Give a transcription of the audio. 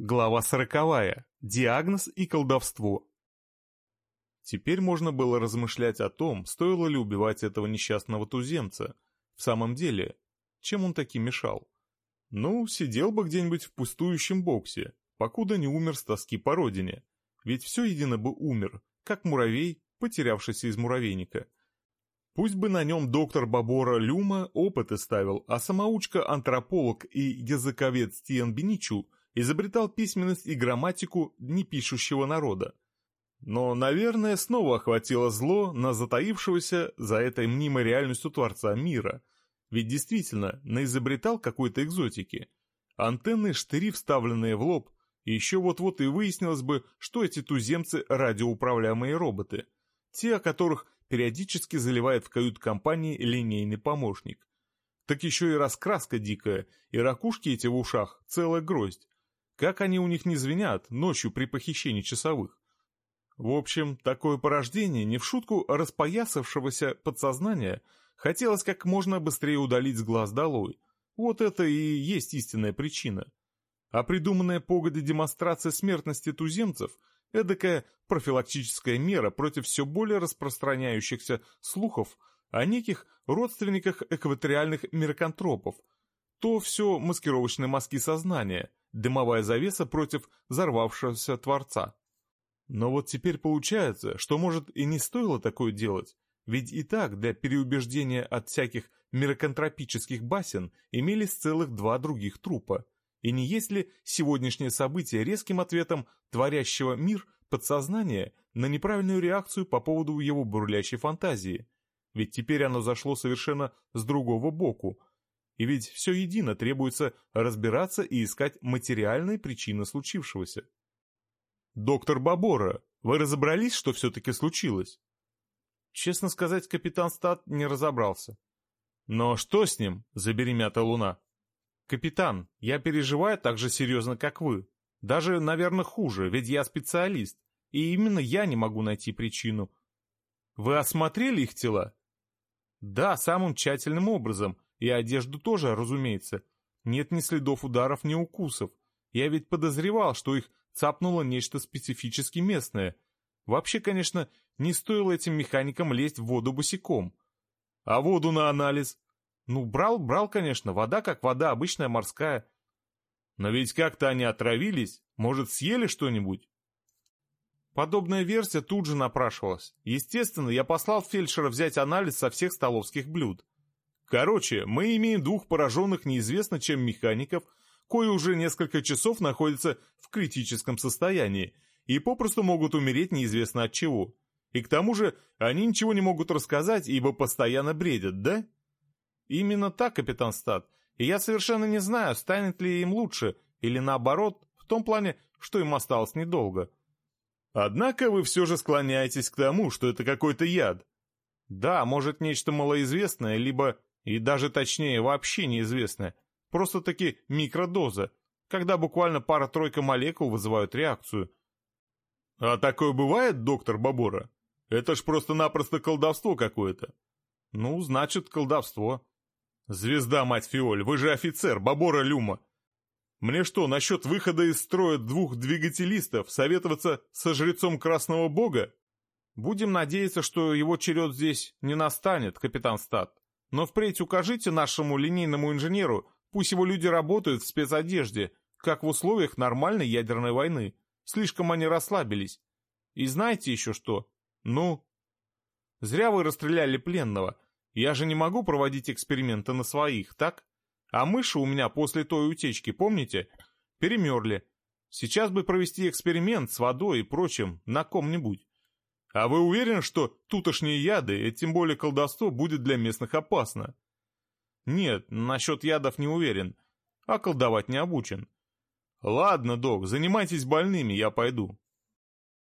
Глава сороковая. Диагноз и колдовство. Теперь можно было размышлять о том, стоило ли убивать этого несчастного туземца. В самом деле, чем он таки мешал? Ну, сидел бы где-нибудь в пустующем боксе, покуда не умер с тоски по родине. Ведь все едино бы умер, как муравей, потерявшийся из муравейника. Пусть бы на нем доктор Бабора Люма опыты ставил, а самоучка-антрополог и языковед Стиен Беничу – изобретал письменность и грамматику непишущего народа. Но, наверное, снова охватило зло на затаившегося за этой мнимой реальностью Творца мира. Ведь действительно, наизобретал какой-то экзотики. Антенны, штыри, вставленные в лоб, и еще вот-вот и выяснилось бы, что эти туземцы — радиоуправляемые роботы. Те, о которых периодически заливает в кают-компании линейный помощник. Так еще и раскраска дикая, и ракушки эти в ушах, целая гроздь. Как они у них не звенят ночью при похищении часовых? В общем, такое порождение не в шутку распоясавшегося подсознания хотелось как можно быстрее удалить с глаз долой. Вот это и есть истинная причина. А придуманная погода демонстрация смертности туземцев – эдакая профилактическая мера против все более распространяющихся слухов о неких родственниках экваториальных меркантропов. То все маскировочные мазки сознания – дымовая завеса против взорвавшегося Творца. Но вот теперь получается, что, может, и не стоило такое делать, ведь и так для переубеждения от всяких мироконтропических басен имелись целых два других трупа. И не есть ли сегодняшнее событие резким ответом творящего мир подсознания на неправильную реакцию по поводу его бурлящей фантазии? Ведь теперь оно зашло совершенно с другого боку, и ведь все едино требуется разбираться и искать материальные причины случившегося. «Доктор Бабора, вы разобрались, что все-таки случилось?» Честно сказать, капитан Стат не разобрался. «Но что с ним?» — забери мята луна. «Капитан, я переживаю так же серьезно, как вы. Даже, наверное, хуже, ведь я специалист, и именно я не могу найти причину. Вы осмотрели их тела?» «Да, самым тщательным образом, и одежду тоже, разумеется. Нет ни следов ударов, ни укусов. Я ведь подозревал, что их цапнуло нечто специфически местное. Вообще, конечно, не стоило этим механикам лезть в воду босиком. А воду на анализ? Ну, брал, брал, конечно, вода как вода, обычная морская. Но ведь как-то они отравились, может, съели что-нибудь? Подобная версия тут же напрашивалась. Естественно, я послал фельдшера взять анализ со всех столовских блюд. Короче, мы имеем двух пораженных неизвестно чем механиков, кои уже несколько часов находятся в критическом состоянии и попросту могут умереть неизвестно от чего. И к тому же они ничего не могут рассказать, ибо постоянно бредят, да? Именно так, капитан Стат. И я совершенно не знаю, станет ли им лучше, или наоборот, в том плане, что им осталось недолго. Однако вы все же склоняетесь к тому, что это какой-то яд. Да, может, нечто малоизвестное, либо и даже точнее, вообще неизвестная. Просто-таки микродоза, когда буквально пара-тройка молекул вызывают реакцию. А такое бывает, доктор Бабора? Это ж просто-напросто колдовство какое-то. Ну, значит, колдовство. Звезда, мать Фиоль, вы же офицер, Бабора Люма. Мне что, насчет выхода из строя двух двигателистов советоваться со жрецом Красного Бога? Будем надеяться, что его черед здесь не настанет, капитан Стат. Но впредь укажите нашему линейному инженеру, пусть его люди работают в спецодежде, как в условиях нормальной ядерной войны. Слишком они расслабились. И знаете еще что? Ну? Зря вы расстреляли пленного. Я же не могу проводить эксперименты на своих, так? А мыши у меня после той утечки, помните? Перемерли. Сейчас бы провести эксперимент с водой и прочим на ком-нибудь. А вы уверены, что тутошние яды, и тем более колдовство, будет для местных опасно? Нет, насчет ядов не уверен, а колдовать не обучен. Ладно, док, занимайтесь больными, я пойду.